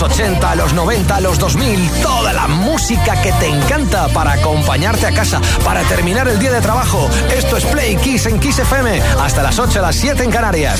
los 80, los 90, los 2000, toda la música que te encanta para acompañarte a casa, para terminar el día de trabajo. Esto es Play Kiss en Kiss FM, hasta las 8, a las 7 en Canarias.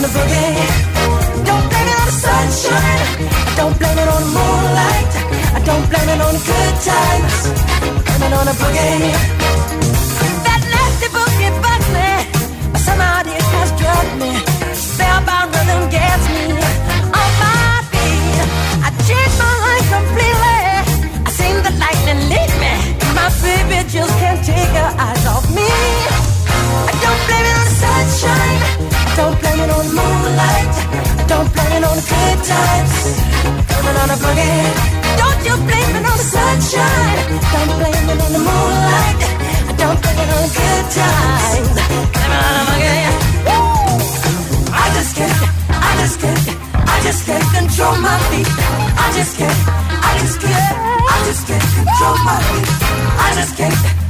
on the boogie. Don't blame it on the sunshine. I don't blame it on the moonlight. I don't blame it on the good times. I blame it on the boogie. That nasty boogie bugs me. But somehow it has drugged me. Spellbound rhythm gets me on my feet. I change my life completely. I seen the lightning lead me. My baby just can't take her eyes off me. I don't blame it on the sunshine. Don't blame it on the moonlight. Don't blame it on the good times. Coming on a buggy. Don't you blame it on the sunshine. Don't blame it on the moonlight. Don't blame it on the good times. Coming on a buggy. Woo! I just can't. I just can't. I just can't control my feet. I just can't. I just can't. I just can't control my feet. I just can't.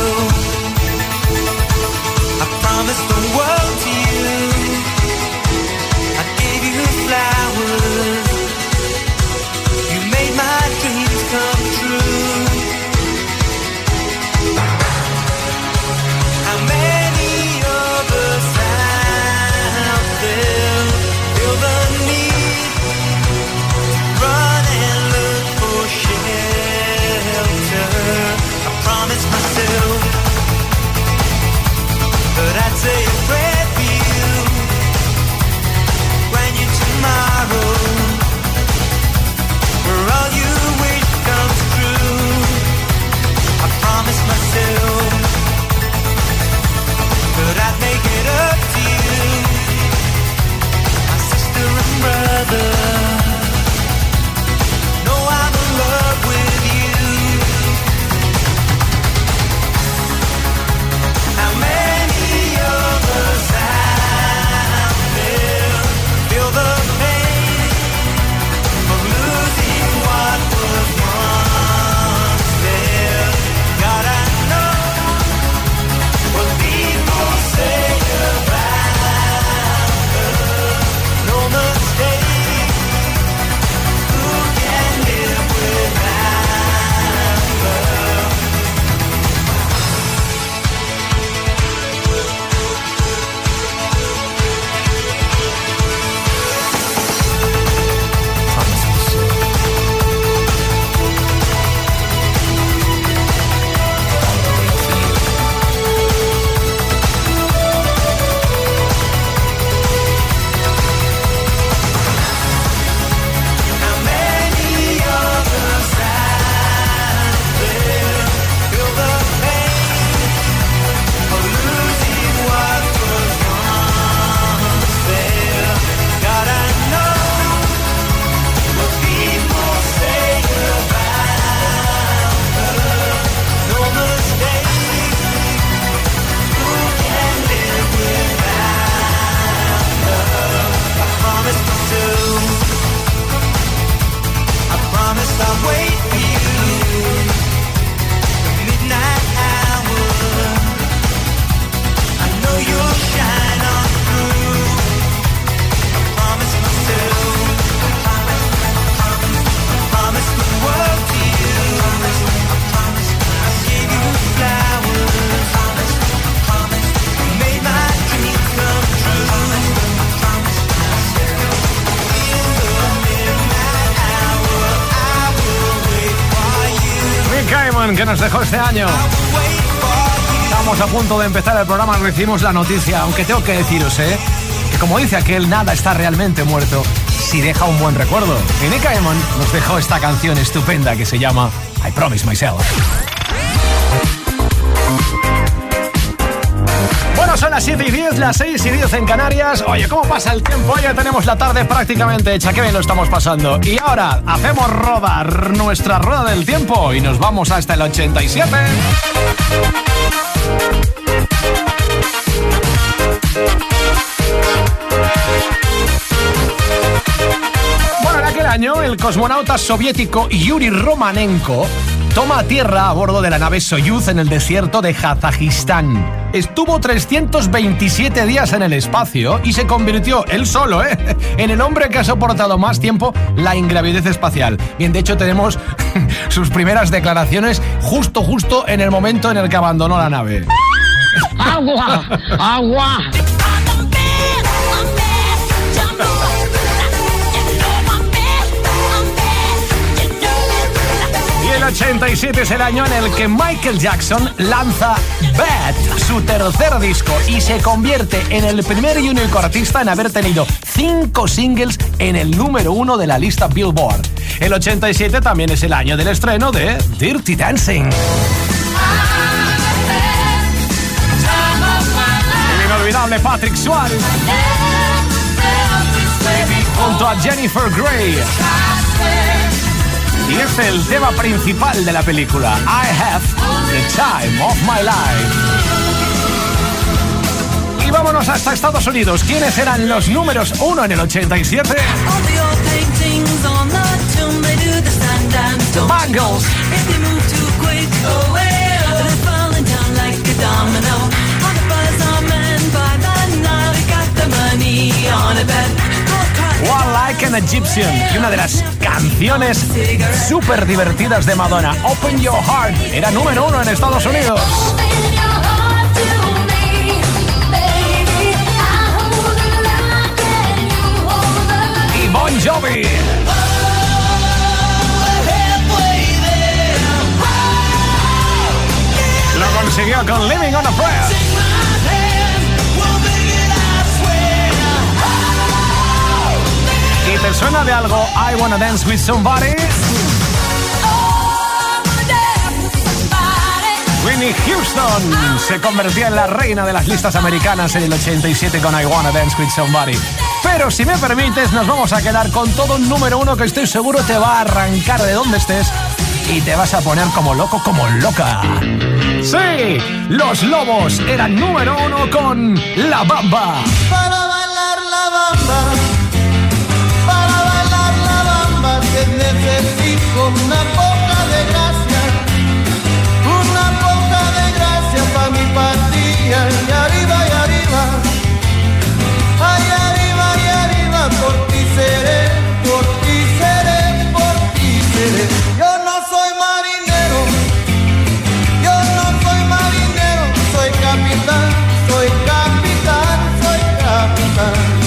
Nos dejó este año. Estamos a punto de empezar el programa, recibimos la noticia, aunque tengo que deciros, ¿eh? Que como dice aquel, nada está realmente muerto si deja un buen recuerdo. Y Nick nos dejó esta canción estupenda que se llama I Promise Myself. Son las 7 y 10, las 6 y 10 en Canarias. Oye, ¿cómo pasa el tiempo? Ya tenemos la tarde prácticamente hecha. Qué bien lo estamos pasando. Y ahora hacemos rodar nuestra rueda del tiempo y nos vamos hasta el 87. Bueno, en aquel año, el cosmonauta soviético Yuri Romanenko toma tierra a bordo de la nave Soyuz en el desierto de Kazajistán. Estuvo 327 días en el espacio y se convirtió, él solo, ¿eh? en el hombre que ha soportado más tiempo la ingravidez espacial. Bien, de hecho tenemos sus primeras declaraciones justo, justo en el momento en el que abandonó la nave. ¡Agua! ¡Agua! El 87 es el año en el que Michael Jackson lanza Bad, su tercer disco, y se convierte en el primer y único artista en haber tenido cinco singles en el número uno de la lista Billboard. El 87 también es el año del estreno de Dirty Dancing. El inolvidable Patrick Swayze junto a Jennifer Grey. Y es el tema principal de la película I Have the Time of My Life. Y vámonos hasta Estados Unidos. ¿Quiénes eran los números uno en el 87? The Bangles. One Like an Egyptian y una de las canciones súper divertidas de Madonna, Open Your Heart, era número uno en Estados Unidos. Y Bon Jovi. Lo consiguió con Living on a Prayer. Suena de algo I Wanna Dance With Somebody? Winnie Houston se convertía en la reina de las listas americanas en el 87 con I Wanna Dance With Somebody. Pero si me permites, nos vamos a quedar con todo un número uno que estoy seguro te va a arrancar de donde estés y te vas a poner como loco, como loca. Sí, los lobos eran número uno con La Bamba. Para bailar la bamba, con una poca de gracia, una poca de gracia pa' mi partida, y arriba y arriba, ay arriba y arriba, por ti seré, por ti seré, por ti seré. Yo no soy marinero, yo no soy marinero, soy capitán, soy capitán, soy capitán.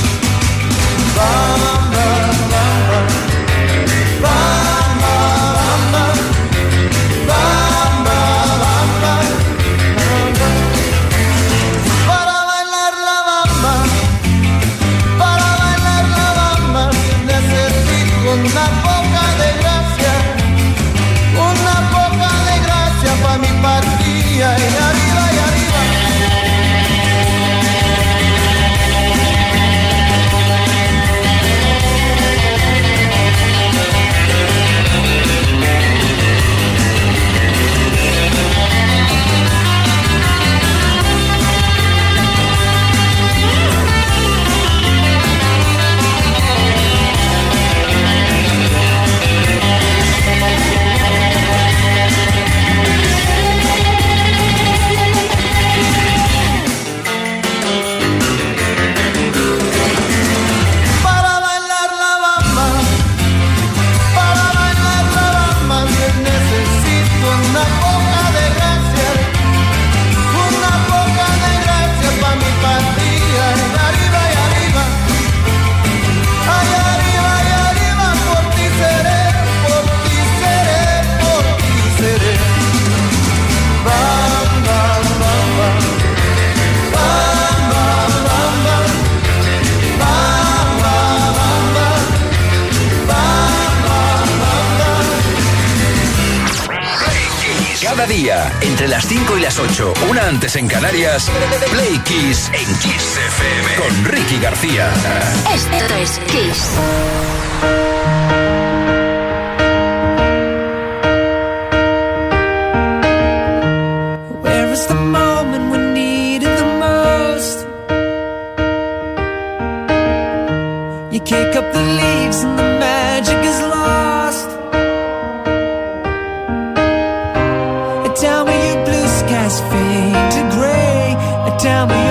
Tell me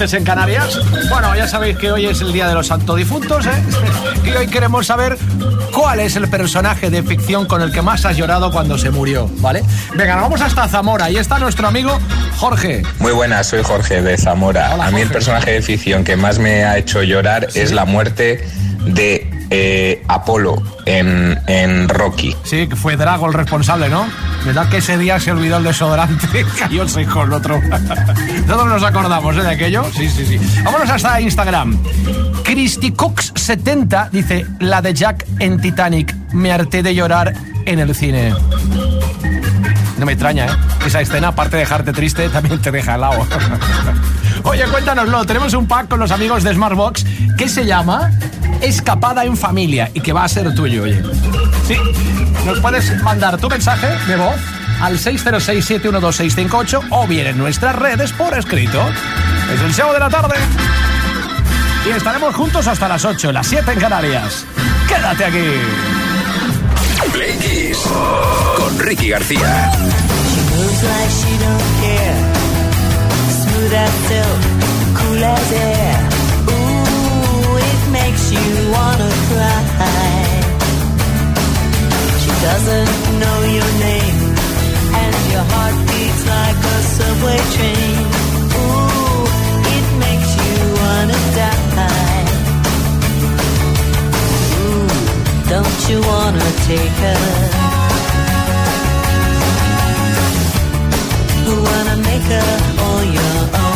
antes en Canarias. Bueno, ya sabéis que hoy es el Día de los Santos Difuntos, ¿eh? Y hoy queremos saber cuál es el personaje de ficción con el que más has llorado cuando se murió, ¿vale? Venga, vamos hasta Zamora. Ahí está nuestro amigo Jorge. Muy buenas, soy Jorge de Zamora. Hola, a mí el personaje de ficción que más me ha hecho llorar es la muerte de eh, Apolo en, en Rocky. Sí, que fue Drago el responsable, ¿no? ¿Verdad que ese día se olvidó el desodorante? Cayó el con el otro. Todos nos acordamos ¿eh, de aquello. Sí, sí, sí. Vámonos hasta Instagram. ChristyCox70 dice, la de Jack en Titanic. Me harté de llorar en el cine. No me extraña, ¿eh? Esa escena, aparte de dejarte triste, también te deja helado. Oye, cuéntanoslo. Tenemos un pack con los amigos de Smartbox que se llama Escapada en Familia y que va a ser tuyo, oye. Sí, nos puedes mandar tu mensaje de voz al 606-712-658 o bien en nuestras redes por escrito. Es el show de la tarde. Y estaremos juntos hasta las 8, las 7 en Canarias. Quédate aquí. Play Kiss con Ricky García. moves like she you wanna cry. She doesn't know your name, and your heart beats like a subway train. Ooh, it makes you wanna die. Ooh, don't you wanna take her? wanna make her all your own.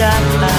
Wanna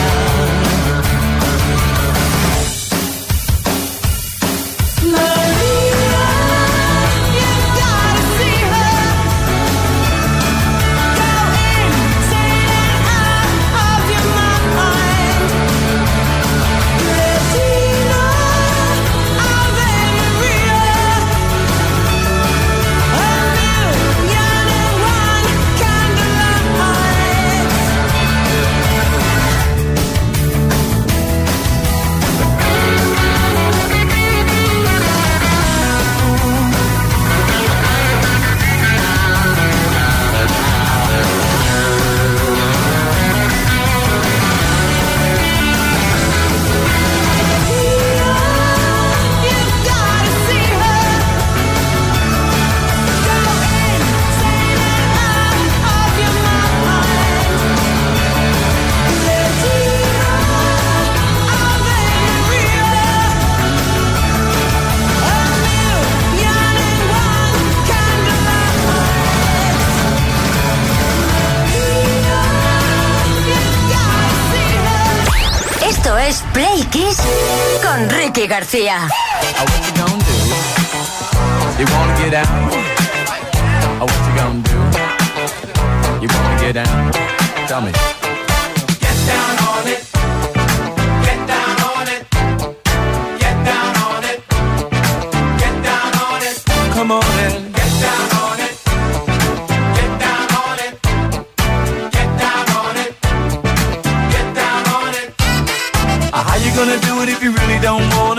Ricky García. Oh, what you gonna do? You wanna get out? Oh, what you gonna do? You wanna get down? Tell me. Get down on it. Get down on it. Get down on it. Get down on it. Come on and get down on it. Get down on it. Get down on it. Get down on it. Uh, How you gonna do it if you really don't wanna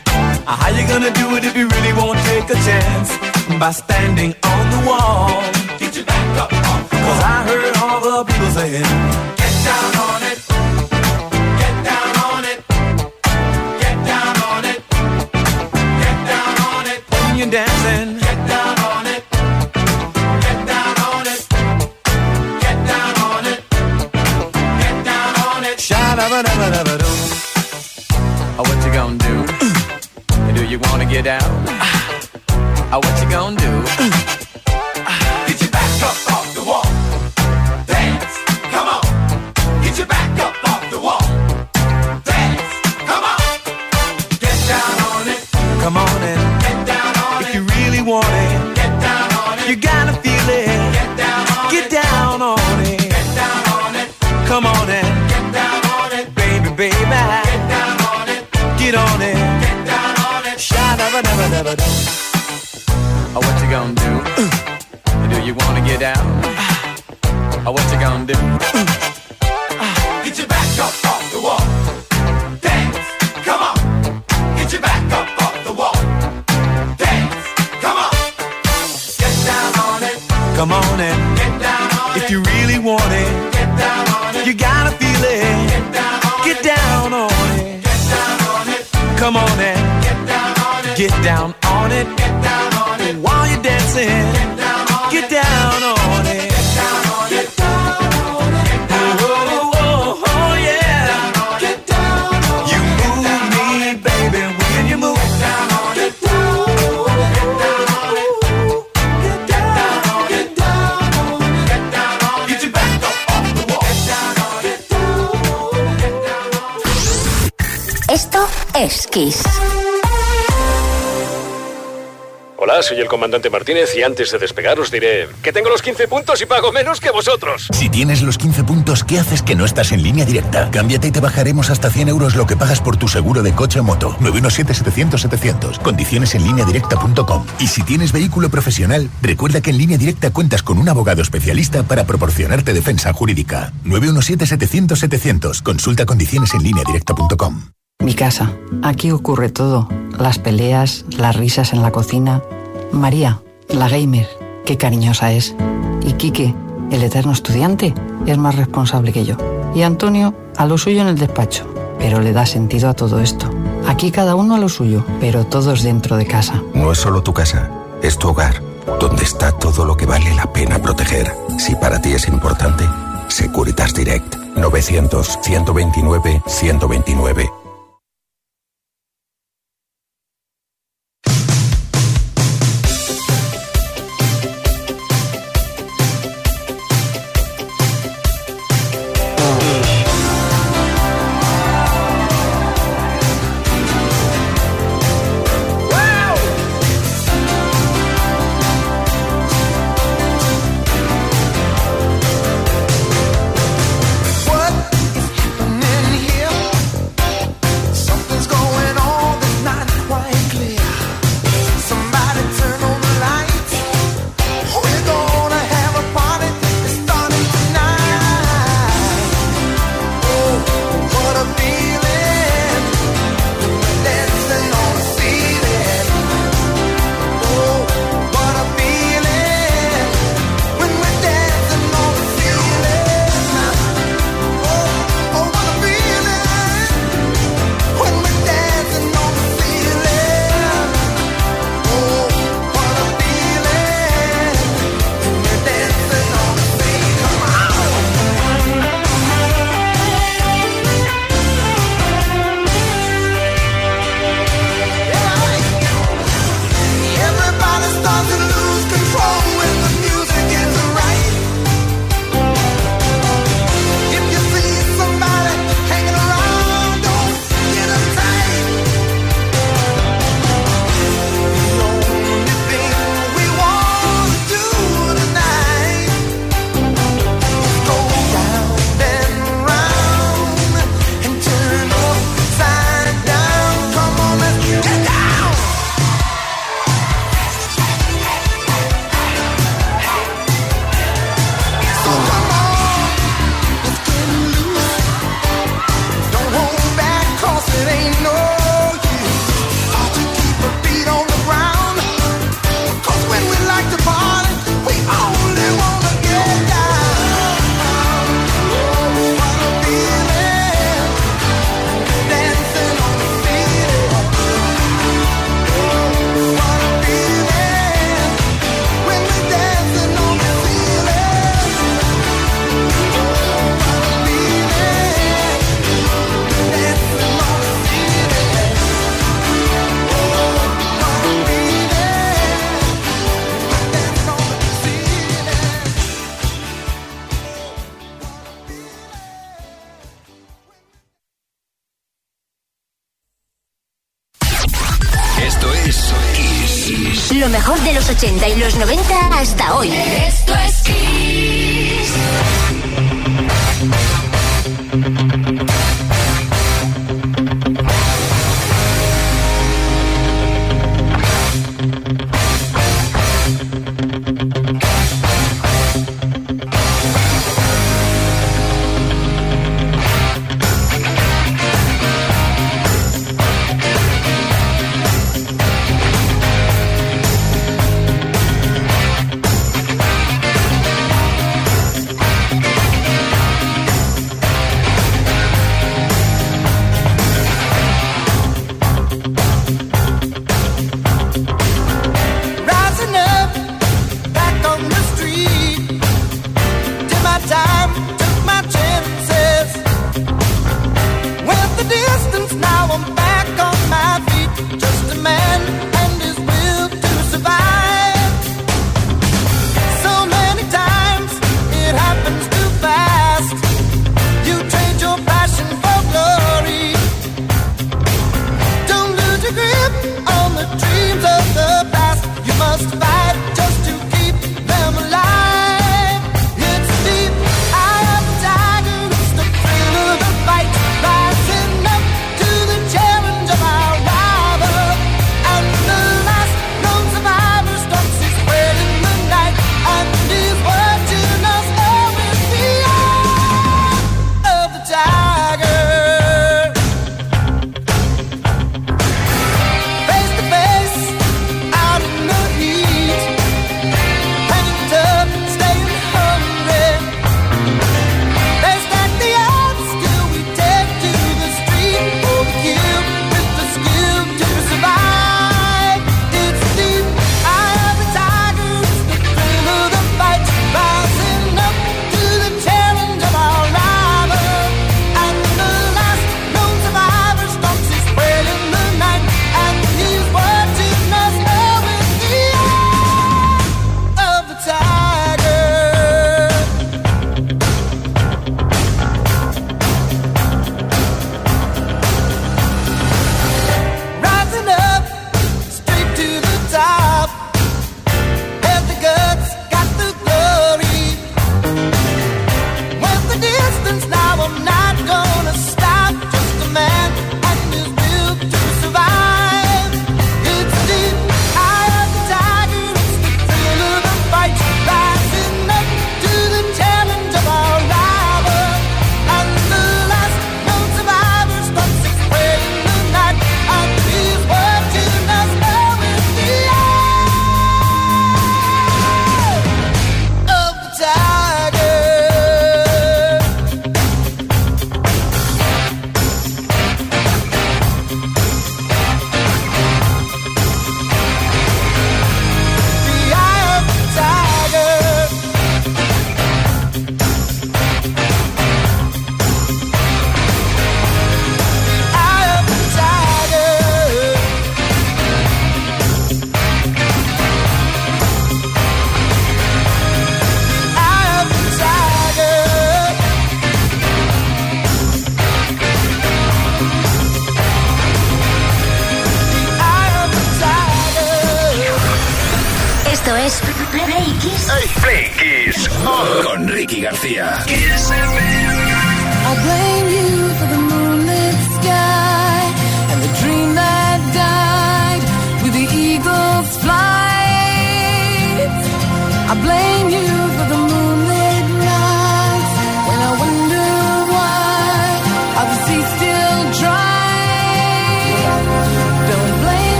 how you gonna do it if you really won't take a chance? By standing on the wall. Get your back up off the wall. Cause I heard all the people saying, Get down on it. Get down on it. Get down on it. Get down on it. When you're dancing. Get down on it. Get down on it. Get down on it. Get down on it. Sha-da-ba-da-ba-da-ba-doo. Oh, what you gonna do? Do you wanna get down? Oh, uh, what you gonna do? Martínez y antes de despegar os diré que tengo los 15 puntos y pago menos que vosotros. Si tienes los 15 puntos, ¿qué haces que no estás en línea directa? Cámbiate y te bajaremos hasta 100 euros lo que pagas por tu seguro de coche o moto. 917-700-700. Condiciones en línea directa.com. Y si tienes vehículo profesional, recuerda que en línea directa cuentas con un abogado especialista para proporcionarte defensa jurídica. 917-700-700. Consulta condiciones en línea directa.com. Mi casa. Aquí ocurre todo. Las peleas, las risas en la cocina. María, la gamer, qué cariñosa es. Y Quique, el eterno estudiante, es más responsable que yo. Y Antonio, a lo suyo en el despacho. Pero le da sentido a todo esto. Aquí cada uno a lo suyo, pero todos dentro de casa. No es solo tu casa, es tu hogar, donde está todo lo que vale la pena proteger. Si para ti es importante, Securitas Direct 900 129 129 Lo mejor de los 80 y los 90 hasta hoy. Esto es Kiss.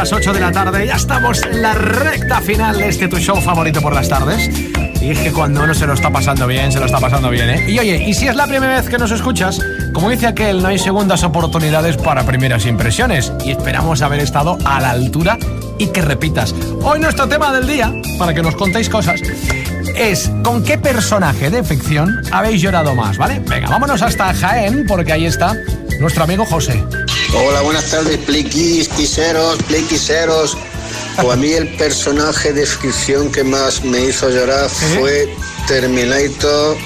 Las 8 de la tarde. Ya estamos en la recta final de este tu show favorito por las tardes. Y es que cuando uno se lo está pasando bien, se lo está pasando bien, ¿eh? Y oye, y si es la primera vez que nos escuchas, como dice aquel, no hay segundas oportunidades para primeras impresiones. Y esperamos haber estado a la altura y que repitas. Hoy nuestro tema del día, para que nos contéis cosas, es ¿con qué personaje de ficción habéis llorado más, ¿vale? Venga, vámonos hasta Jaén, porque ahí está nuestro amigo José. Hola, buenas tardes, Playquis, quiseros, Playquiseros. O a mí el personaje de ficción que más me hizo llorar fue Terminator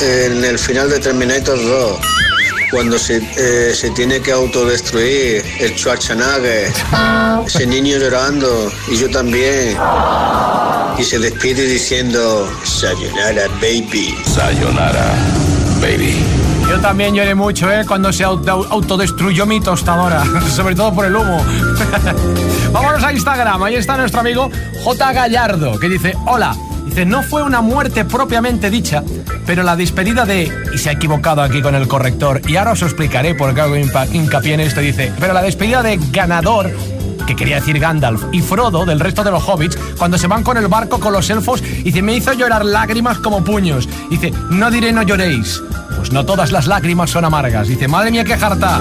en el final de Terminator 2. Cuando se, eh, se tiene que autodestruir el Schwarzenegger, ese niño llorando y yo también. Y se despide diciendo, Sayonara, baby. Sayonara, baby. Yo también lloré mucho, ¿eh? Cuando se auto- autodestruyó mi tostadora, sobre todo por el humo. Vámonos a Instagram, ahí está nuestro amigo J. Gallardo, que dice, hola, dice, no fue una muerte propiamente dicha, pero la despedida de, y se ha equivocado aquí con el corrector, y ahora os explicaré por qué hago hincapié en esto, dice, pero la despedida de ganador que quería decir Gandalf, y Frodo del resto de los hobbits, cuando se van con el barco con los elfos, dice, me hizo llorar lágrimas como puños. Dice, no diré no lloréis. Pues no todas las lágrimas son amargas. Dice, madre mía, qué jarta.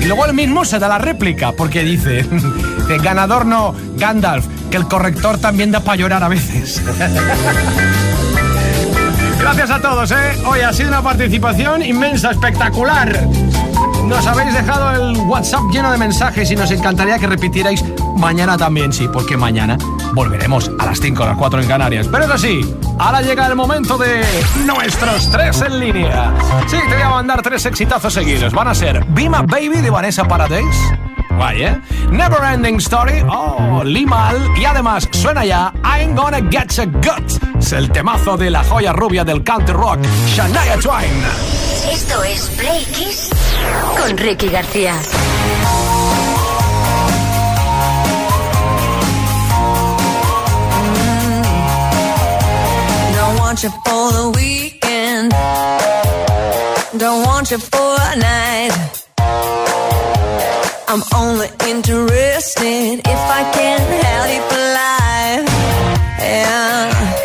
Y luego él mismo se da la réplica, porque dice, dice, ganador no, Gandalf, que el corrector también da para llorar a veces. Gracias a todos, ¿eh? Hoy ha sido una participación inmensa, espectacular. Nos habéis dejado el WhatsApp lleno de mensajes y nos encantaría que repitierais mañana también, sí, porque mañana Volveremos a las 5 a las 4 en Canarias. Pero eso sí, ahora llega el momento de nuestros tres en línea. Sí, te voy a mandar tres exitazos seguidos. Van a ser Bima Baby de Vanessa Paradise. Vaya. ¿eh? Never Ending Story. Oh, Limal. Y además suena ya I Ain't Gonna Get You Good. Es el temazo de la joya rubia del country rock, Shania Twain. Esto es Play Kiss con Ricky García. want you for the weekend. Don't want you for a night. I'm only interested if I can have you for life. Yeah.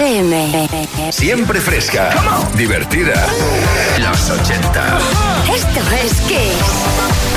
FM. Siempre fresca, divertida. Los 80. Esto es Kiss.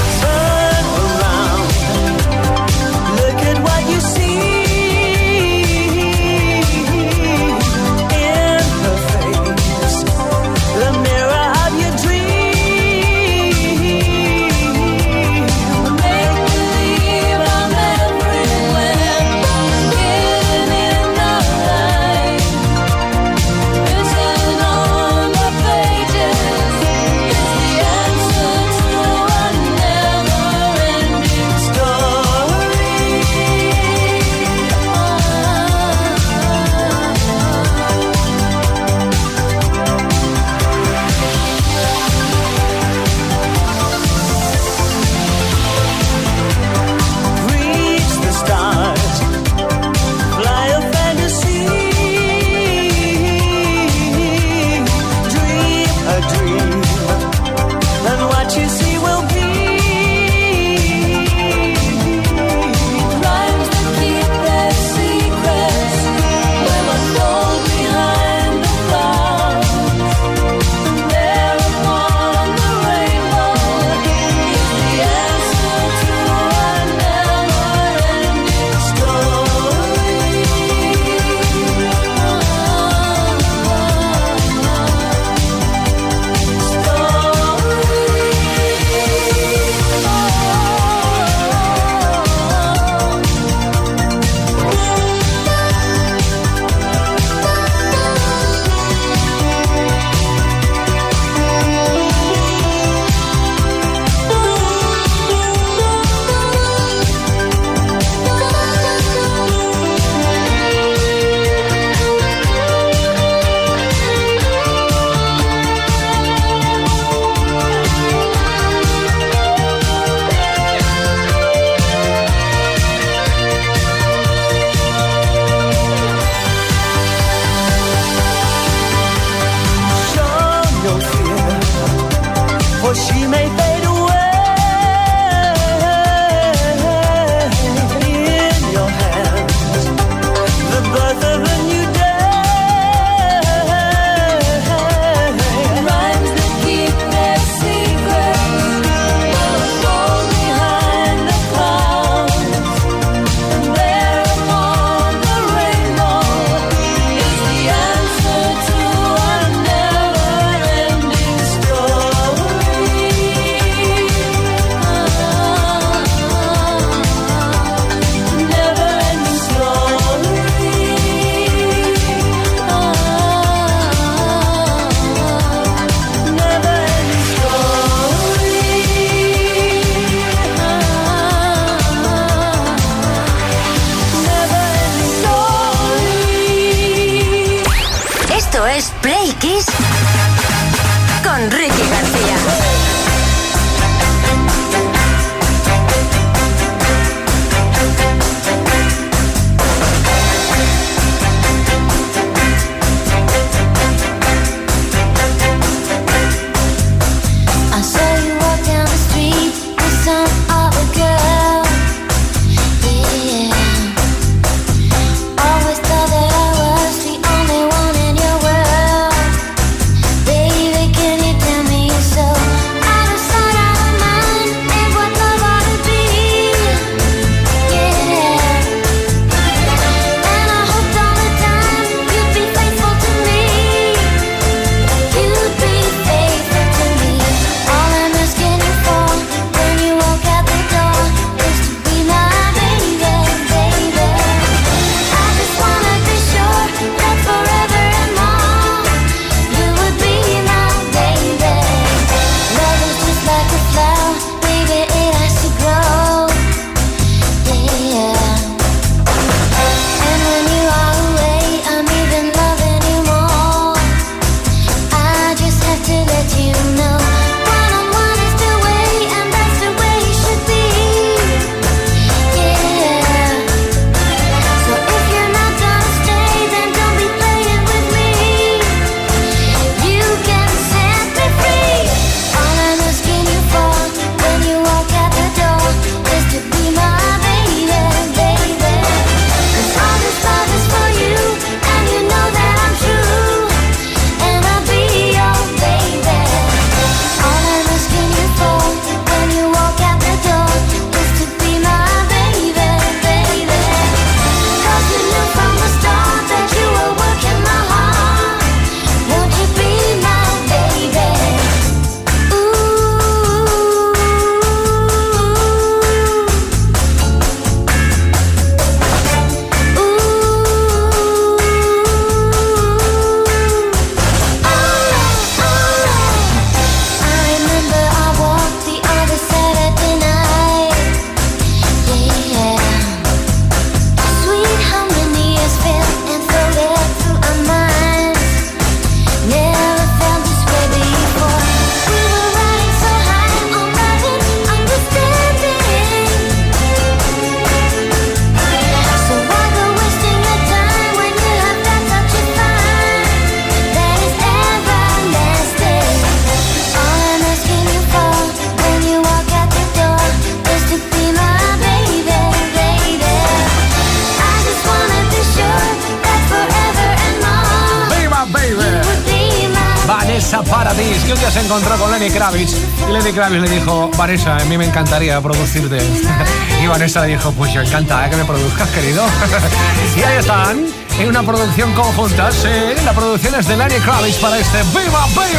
Encontró con Lenny Kravitz y Lenny Kravitz le dijo, Vanessa, a mí me encantaría producirte. y Vanessa le dijo, pues yo encanta que me produzcas, querido. y ahí están, en una producción conjunta. Sí, la producción es de Lenny Kravitz para este Viva Baby.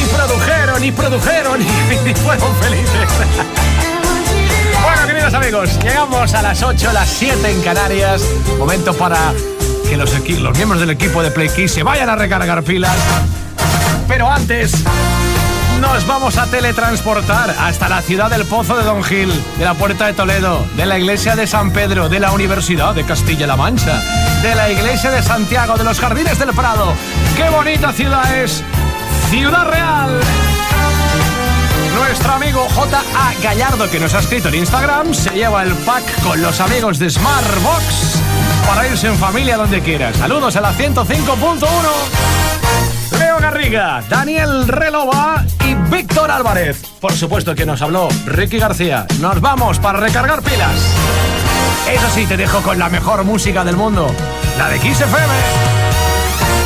Y produjeron, y produjeron, y, y fueron felices. Bueno, queridos amigos, llegamos a las 8, las 7 en Canarias. Momento para que los, los miembros del equipo de Play Kiss se vayan a recargar pilas. Pero antes, nos vamos a teletransportar hasta la ciudad del Pozo de Don Gil, de la Puerta de Toledo, de la iglesia de San Pedro, de la Universidad de Castilla-La Mancha, de la iglesia de Santiago, de los Jardines del Prado. ¡Qué bonita ciudad es! ¡Ciudad Real! Nuestro amigo J.A. Gallardo, que nos ha escrito en Instagram, se lleva el pack con los amigos de Smartbox para irse en familia donde quiera. Saludos a la 105.1. Garriga, Daniel Relova y Víctor Álvarez. Por supuesto que nos habló Ricky García. Nos vamos para recargar pilas. Eso sí, te dejo con la mejor música del mundo, la de Kiss.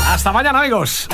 Hasta mañana, amigos.